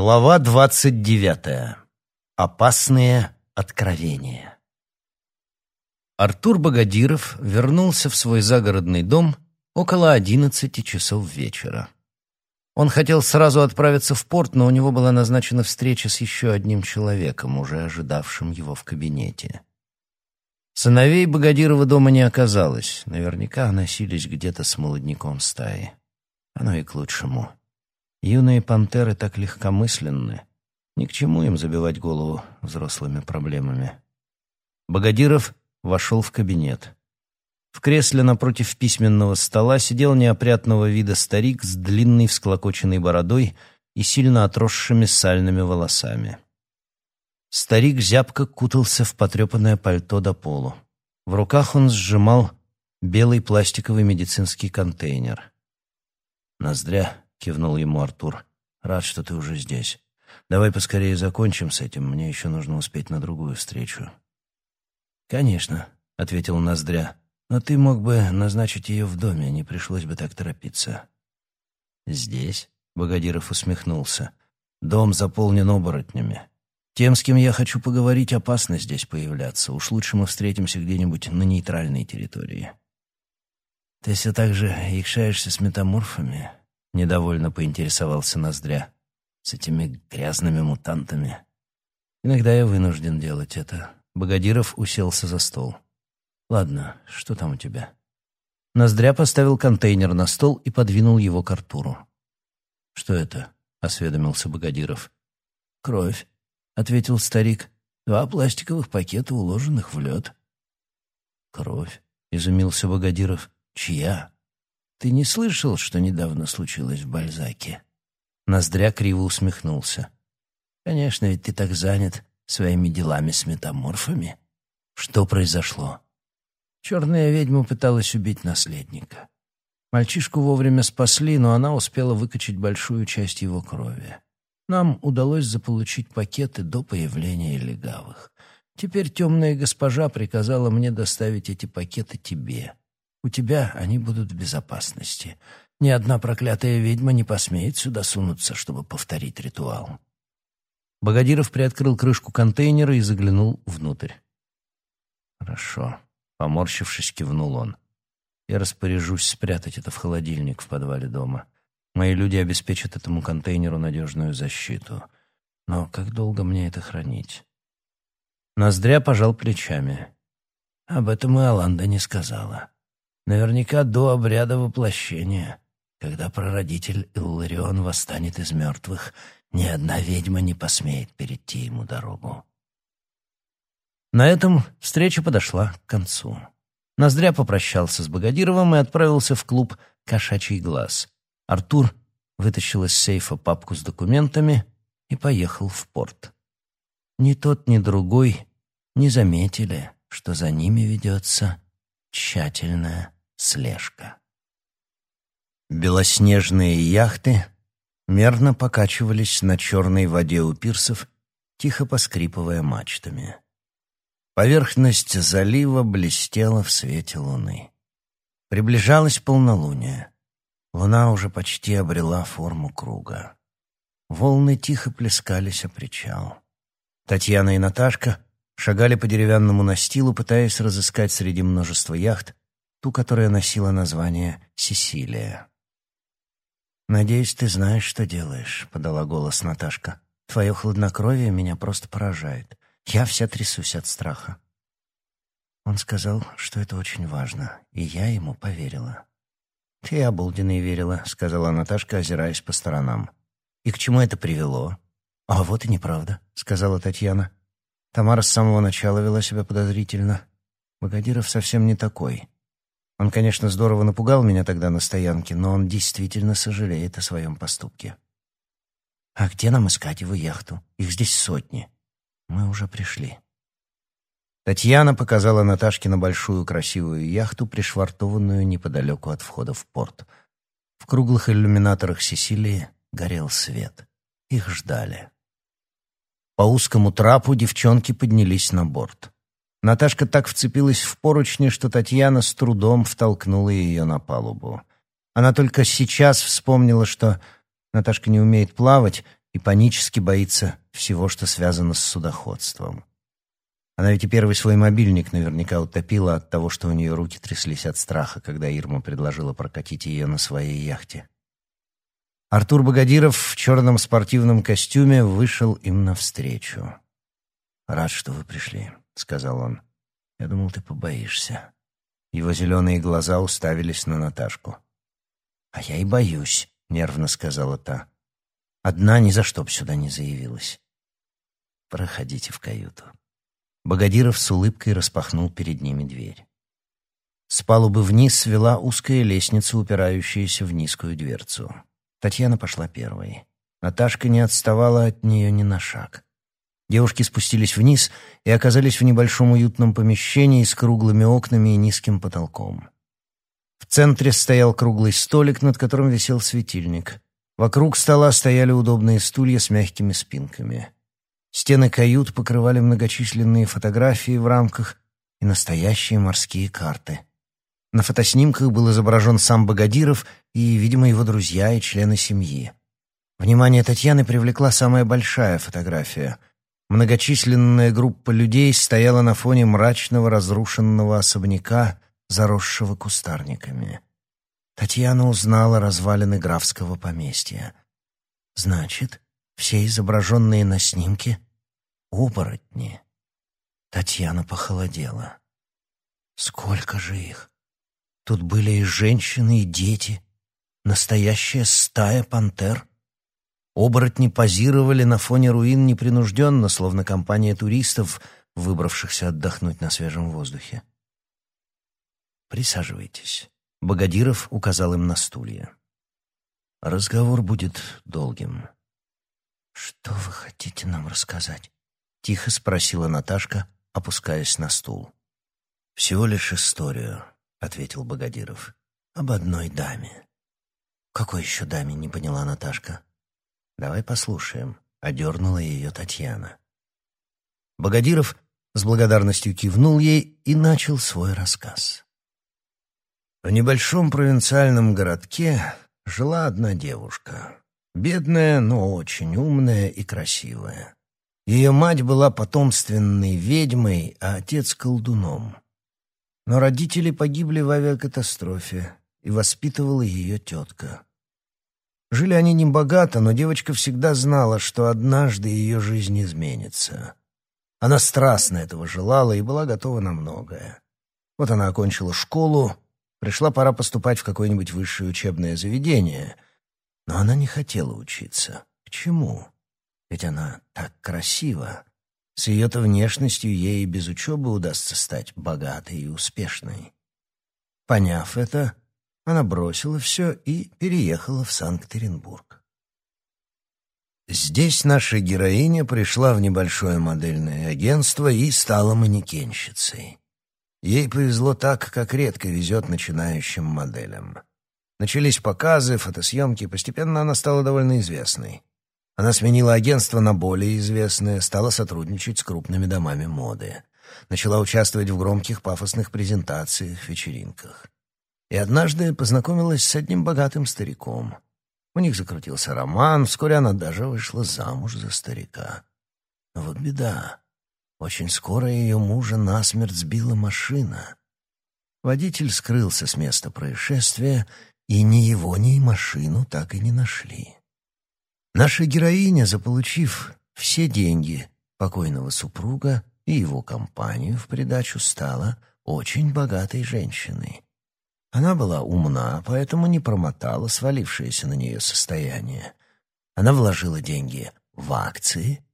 Глава двадцать девятая. Опасные откровения. Артур Богодиров вернулся в свой загородный дом около одиннадцати часов вечера. Он хотел сразу отправиться в порт, но у него была назначена встреча с еще одним человеком, уже ожидавшим его в кабинете. Сыновей Богодирова дома не оказалось. Наверняка носились где-то с молодняком стаи. Оно и к лучшему. Юные пантеры так легкомысленны. Ни к чему им забивать голову взрослыми проблемами. Богодиров вошел в кабинет. В кресле напротив письменного стола сидел неопрятного вида старик с длинной всклокоченной бородой и сильно отросшими сальными волосами. Старик зябко кутался в потрепанное пальто до полу. В руках он сжимал белый пластиковый медицинский контейнер. «Ноздря», — кивнул ему Артур, — «рад, что ты уже здесь. Давай поскорее закончим с этим, мне еще нужно успеть на другую встречу». «Конечно», — ответил Ноздря, — «но ты мог бы назначить ее в доме, не пришлось бы так торопиться». «Здесь?» — Богодиров усмехнулся. «Дом заполнен оборотнями. Тем, с кем я хочу поговорить, опасно здесь появляться. Уж лучше мы встретимся где-нибудь на нейтральной территории. Ты все так же якшаешься с метаморфами? Недовольно поинтересовался Ноздря. С этими грязными мутантами. Иногда я вынужден делать это. Богодиров уселся за стол. Ладно, что там у тебя? Ноздря поставил контейнер на стол и подвинул его к Артуру. «Что это?» — осведомился Богодиров. «Кровь ответил старик. «Два пластиковых пакета, уложенных в лед». «Кровь?» — изумился Богодиров. «Чья? Ты не слышал, что недавно случилось в Бальзаке?» Ноздря криво усмехнулся. «Конечно, ведь ты так занят своими делами с метаморфами. Что произошло?» Черная ведьма пыталась убить наследника. Мальчишку вовремя спасли, но она успела выкачать большую часть его крови. Нам удалось заполучить пакеты до появления легавых. Теперь темная госпожа приказала мне доставить эти пакеты тебе. У тебя они будут в безопасности. Ни одна проклятая ведьма не посмеет сюда сунуться, чтобы повторить ритуал. Богодиров приоткрыл крышку контейнера и заглянул внутрь. «Хорошо», — поморщившись, кивнул он. «Я распоряжусь спрятать это в холодильник в подвале дома. Мои люди обеспечат этому контейнеру надежную защиту. Но как долго мне это хранить? Ноздря пожал плечами. Об этом и Аланда не сказала. Наверняка до обряда воплощения, когда прародитель Илларион восстанет из мертвых, ни одна ведьма не посмеет перейти ему дорогу. На этом встреча подошла к концу. Ноздря попрощался с Богодировым и отправился в клуб «Кошачий глаз», Артур вытащил из сейфа папку с документами и поехал в порт. Ни тот, ни другой не заметили, что за ними ведется тщательная слежка. Белоснежные яхты мерно покачивались на черной воде у пирсов, тихо поскрипывая мачтами. Поверхность залива блестела в свете луны. Приближалось полнолуние. Луна уже почти обрела форму круга. Волны тихо плескались о причал. Татьяна и Наташка шагали по деревянному настилу, пытаясь разыскать среди множества яхт ту, которая носила название «Сесилия». «Надеюсь, ты знаешь, что делаешь», — подала голос Наташка. «Твое хладнокровие меня просто поражает. Я вся трясусь от страха». Он сказал, что это очень важно, и я ему поверила. «Ты обалденный верила», — сказала Наташка, озираясь по сторонам. «И к чему это привело?» «А вот и неправда», — сказала Татьяна. Тамара с самого начала вела себя подозрительно. Богодиров совсем не такой. Он, конечно, здорово напугал меня тогда на стоянке, но он действительно сожалеет о своем поступке. «А где нам искать его яхту? Их здесь сотни. Мы уже пришли». Татьяна показала Наташке на большую красивую яхту, пришвартованную неподалеку от входа в порт. В круглых иллюминаторах Сесилии горел свет. Их ждали. По узкому трапу девчонки поднялись на борт. Наташка так вцепилась в поручни, что Татьяна с трудом втолкнула ее на палубу. Она только сейчас вспомнила, что Наташка не умеет плавать, и панически боится всего, что связано с судоходством. Она ведь и первый свой мобильник наверняка утопила от того, что у нее руки тряслись от страха, когда Ирма предложила прокатить ее на своей яхте. Артур Богодиров в черном спортивном костюме вышел им навстречу. «Рад, что вы пришли», — сказал он. «Я думал, ты побоишься». Его зеленые глаза уставились на Наташку. «А я и боюсь», — нервно сказала та. «Одна ни за что б сюда не заявилась». «Проходите в каюту». Богодиров с улыбкой распахнул перед ними дверь. С палубы вниз свела узкая лестница, упирающаяся в низкую дверцу. Татьяна пошла первой. Наташка не отставала от нее ни на шаг. Девушки спустились вниз и оказались в небольшом уютном помещении с круглыми окнами и низким потолком. В центре стоял круглый столик, над которым висел светильник. Вокруг стола стояли удобные стулья с мягкими спинками. Стены кают покрывали многочисленные фотографии в рамках и настоящие морские карты. На фотоснимках был изображен сам Богодиров и, видимо, его друзья и члены семьи. Внимание Татьяны привлекла самая большая фотография. Многочисленная группа людей стояла на фоне мрачного разрушенного особняка, заросшего кустарниками. Татьяна узнала развалины графского поместья. Значит, все изображенные на снимке — оборотни. Татьяна похолодела. Сколько же их? Тут были и женщины, и дети. Настоящая стая пантер. Оборотни позировали на фоне руин непринужденно, словно компания туристов, выбравшихся отдохнуть на свежем воздухе. «Присаживайтесь». Богодиров указал им на стулья. «Разговор будет долгим. «Что вы хотите нам рассказать?» — тихо спросила Наташка, опускаясь на стул. «Всего лишь историю», — ответил Богодиров. «Об одной даме». «Какой еще даме?» — не поняла Наташка. «Давай послушаем», — одернула ее Татьяна. Богодиров с благодарностью кивнул ей и начал свой рассказ. В небольшом провинциальном городке жила одна девушка. Бедная, но очень умная и красивая. Ее мать была потомственной ведьмой, а отец — колдуном. Но родители погибли в авиакатастрофе, и воспитывала ее тетка. Жили они небогато, но девочка всегда знала, что однажды ее жизнь изменится. Она страстно этого желала и была готова на многое. Вот она окончила школу, пришла пора поступать в какое-нибудь высшее учебное заведение — но она не хотела учиться. К чему? Ведь она так красива. С ее-то внешностью ей и без учебы удастся стать богатой и успешной. Поняв это, она бросила все и переехала в Санкт-Петербург. Здесь наша героиня пришла в небольшое модельное агентство и стала манекенщицей. Ей повезло так, как редко везет начинающим моделям. Начались показы, фотосъемки, постепенно она стала довольно известной. Она сменила агентство на более известное, стала сотрудничать с крупными домами моды. Начала участвовать в громких пафосных презентациях, вечеринках. И однажды познакомилась с одним богатым стариком. У них закрутился роман, вскоре она даже вышла замуж за старика. Но вот беда. Очень скоро ее мужа насмерть сбила машина. Водитель скрылся с места происшествия, и ни его, ни машину так и не нашли. Наша героиня, заполучив все деньги покойного супруга и его компанию в придачу, стала очень богатой женщиной. Она была умна, поэтому не промотала свалившееся на нее состояние. Она вложила деньги в акции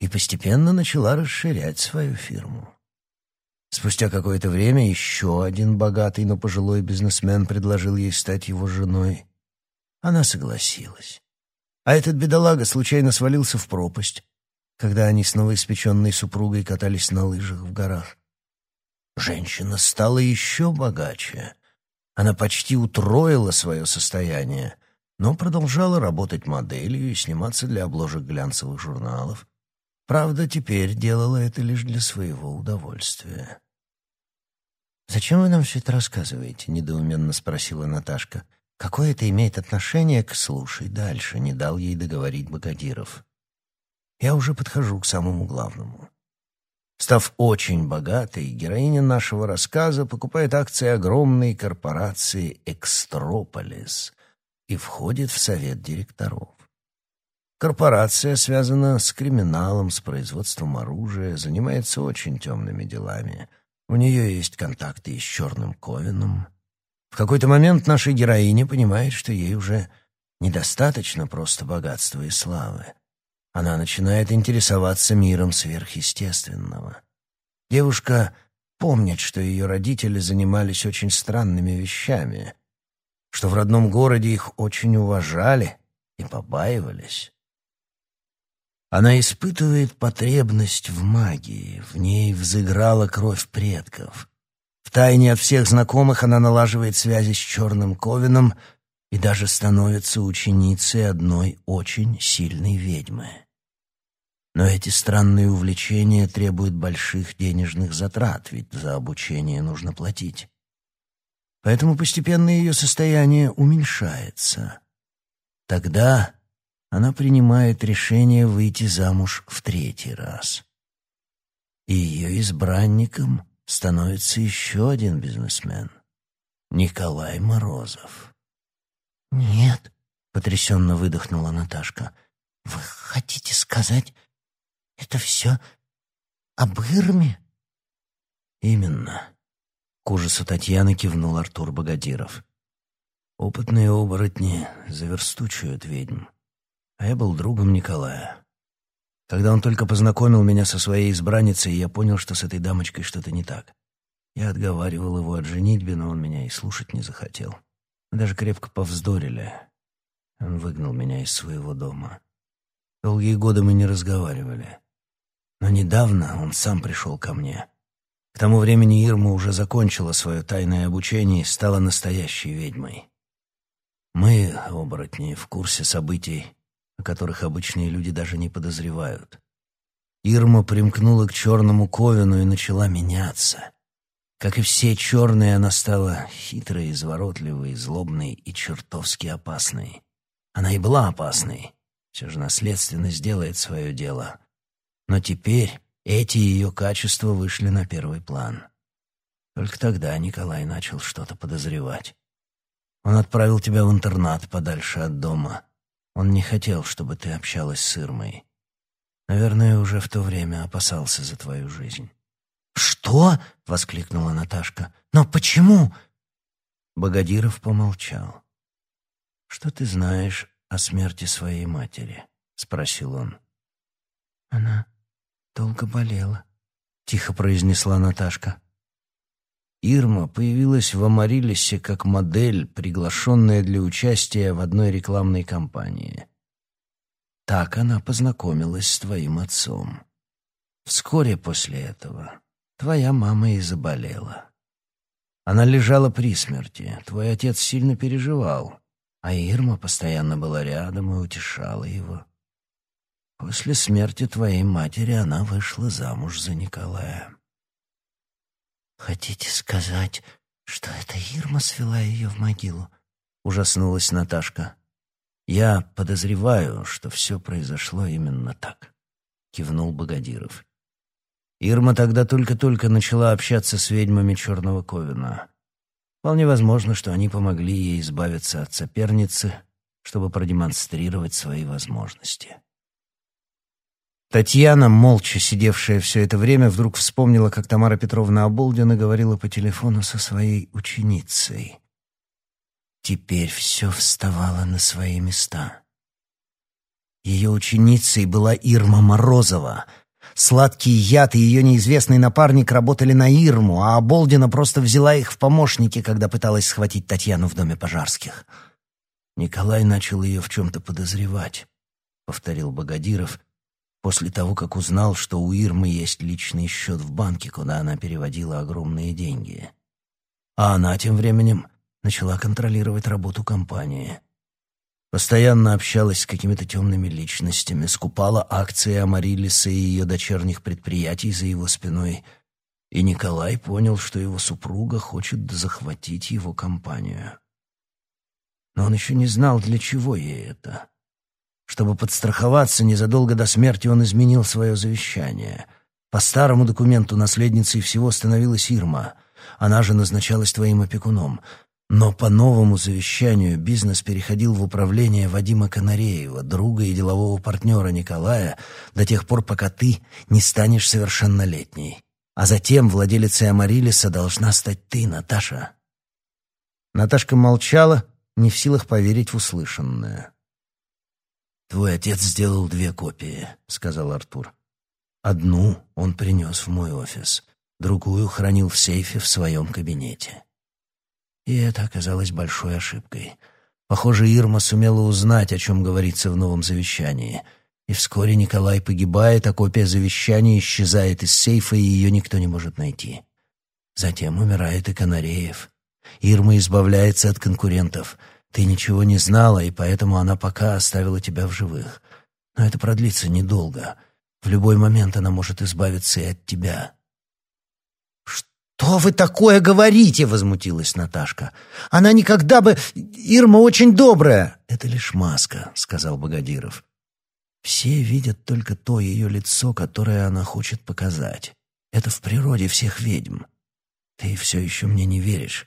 и постепенно начала расширять свою фирму. Спустя какое-то время еще один богатый, но пожилой бизнесмен предложил ей стать его женой. Она согласилась. А этот бедолага случайно свалился в пропасть, когда они с новоиспеченной супругой катались на лыжах в горах. Женщина стала еще богаче. Она почти утроила свое состояние, но продолжала работать моделью и сниматься для обложек глянцевых журналов. Правда, теперь делала это лишь для своего удовольствия. «Зачем вы нам все это рассказываете?» — недоуменно спросила Наташка. «Какое это имеет отношение к «слушай дальше»?» — не дал ей договорить Богодиров. я уже подхожу к самому главному. Став очень богатой, героиня нашего рассказа покупает акции огромной корпорации «Экстрополис» и входит в совет директоров. Корпорация связана с криминалом, с производством оружия, занимается очень темными делами. У нее есть контакты и с Черным Ковином. В какой-то момент наша героиня понимает, что ей уже недостаточно просто богатства и славы. Она начинает интересоваться миром сверхъестественного. Девушка помнит, что ее родители занимались очень странными вещами, что в родном городе их очень уважали и побаивались. Она испытывает потребность в магии, в ней взыграла кровь предков. Втайне от всех знакомых она налаживает связи с черным Ковином и даже становится ученицей одной очень сильной ведьмы. Но эти странные увлечения требуют больших денежных затрат, ведь за обучение нужно платить. Поэтому постепенно ее состояние уменьшается. Тогда она принимает решение выйти замуж в третий раз. И ее избранником становится еще один бизнесмен — Николай Морозов. «Нет», — потрясенно выдохнула Наташка, — «вы хотите сказать, это все об Ирме? Именно. К ужасу Татьяны кивнул Артур Богодиров. Опытные оборотни заверстучают ведьм. А я был другом Николая. Когда он только познакомил меня со своей избранницей, я понял, что с этой дамочкой что-то не так. Я отговаривал его от женитьбы, но он меня и слушать не захотел. Мы даже крепко повздорили. Он выгнал меня из своего дома. Долгие годы мы не разговаривали. Но недавно он сам пришел ко мне. К тому времени Ирма уже закончила свое тайное обучение и стала настоящей ведьмой. Мы, оборотни, в курсе событий, о которых обычные люди даже не подозревают. Ирма примкнула к черному ковину и начала меняться. Как и все черные, она стала хитрой, изворотливой, злобной и чертовски опасной. Она и была опасной. Все же наследственность делает свое дело. Но теперь эти ее качества вышли на первый план. Только тогда Николай начал что-то подозревать. Он отправил тебя в интернат подальше от дома. Он не хотел, чтобы ты общалась с Ирмой. Наверное, уже в то время опасался за твою жизнь. «Что?» — воскликнула Наташка. «Но почему?» Богодиров помолчал. «Что ты знаешь о смерти своей матери?» — спросил он. «Она долго болела», — тихо произнесла Наташка. Ирма появилась в Амарилисе как модель, приглашенная для участия в одной рекламной кампании. Так она познакомилась с твоим отцом. Вскоре после этого твоя мама и заболела. Она лежала при смерти, твой отец сильно переживал, а Ирма постоянно была рядом и утешала его. После смерти твоей матери она вышла замуж за Николая. «Хотите сказать, что это Ирма свела ее в могилу?» — ужаснулась Наташка. «Я подозреваю, что все произошло именно так», — кивнул Богодиров. Ирма тогда только-только начала общаться с ведьмами Черного Ковина. Вполне возможно, что они помогли ей избавиться от соперницы, чтобы продемонстрировать свои возможности. Татьяна, молча сидевшая все это время, вдруг вспомнила, как Тамара Петровна Оболдина говорила по телефону со своей ученицей. Теперь все вставало на свои места. Ее ученицей была Ирма Морозова. Сладкий яд и ее неизвестный напарник работали на Ирму, а Оболдина просто взяла их в помощники, когда пыталась схватить Татьяну в доме пожарских. Николай начал ее в чем-то подозревать, — повторил Богодиров, после того, как узнал, что у Ирмы есть личный счет в банке, куда она переводила огромные деньги. А она тем временем начала контролировать работу компании. Постоянно общалась с какими-то темными личностями, скупала акции Амарилиса и ее дочерних предприятий за его спиной, и Николай понял, что его супруга хочет захватить его компанию. Но он еще не знал, для чего ей это. Чтобы подстраховаться, незадолго до смерти он изменил свое завещание. По старому документу наследницей всего становилась Ирма. Она же назначалась твоим опекуном. Но по новому завещанию бизнес переходил в управление Вадима Канареева, друга и делового партнера Николая, до тех пор, пока ты не станешь совершеннолетней. А затем владелицей Амарилиса должна стать ты, Наташа. Наташка молчала, не в силах поверить в услышанное. «Твой отец сделал две копии», — сказал Артур. «Одну он принес в мой офис, другую хранил в сейфе в своем кабинете». И это оказалось большой ошибкой. Похоже, Ирма сумела узнать, о чем говорится в новом завещании. И вскоре Николай погибает, а копия завещания исчезает из сейфа, и ее никто не может найти. Затем умирает и Канареев. Ирма избавляется от конкурентов. Ты ничего не знала, и поэтому она пока оставила тебя в живых. Но это продлится недолго. В любой момент она может избавиться и от тебя. «Что вы такое говорите?» — возмутилась Наташка. «Она никогда бы... Ирма очень добрая!» «Это лишь маска», — сказал Богодиров. «Все видят только то ее лицо, которое она хочет показать. Это в природе всех ведьм. Ты все еще мне не веришь.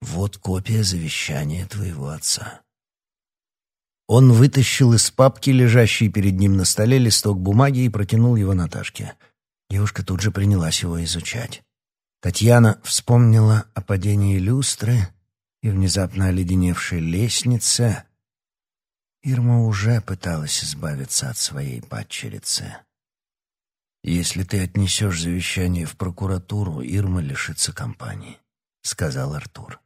Вот копия завещания твоего отца». Он вытащил из папки, лежащей перед ним на столе, листок бумаги и протянул его Наташке. Девушка тут же принялась его изучать. Татьяна вспомнила о падении люстры и внезапно оледеневшей лестнице. Ирма уже пыталась избавиться от своей падчерицы. «Если ты отнесешь завещание в прокуратуру, Ирма лишится компании», — сказал Артур.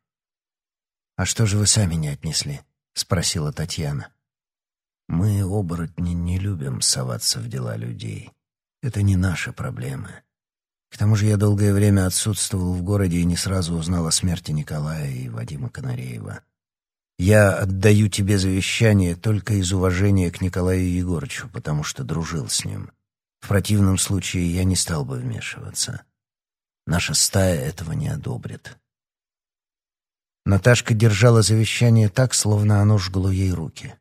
«А что же вы сами не отнесли?» — спросила Татьяна. «Мы, оборотни, не любим соваться в дела людей. Это не наши проблемы. К тому же я долгое время отсутствовал в городе и не сразу узнал о смерти Николая и Вадима Канареева. Я отдаю тебе завещание только из уважения к Николаю Егорычу, потому что дружил с ним. В противном случае я не стал бы вмешиваться. Наша стая этого не одобрит. Наташка держала завещание так, словно оно жгло ей руки.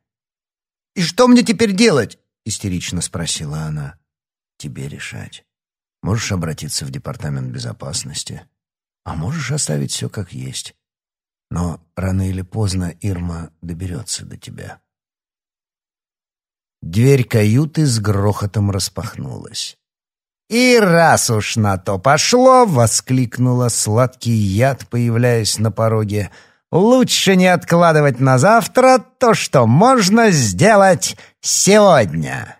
«И что мне теперь делать?» — истерично спросила она. «Тебе решать». Можешь обратиться в департамент безопасности, а можешь оставить все как есть. Но рано или поздно Ирма доберется до тебя. Дверь каюты с грохотом распахнулась. «И раз уж на то пошло!» — воскликнула сладкий яд, появляясь на пороге. «Лучше не откладывать на завтра то, что можно сделать сегодня!»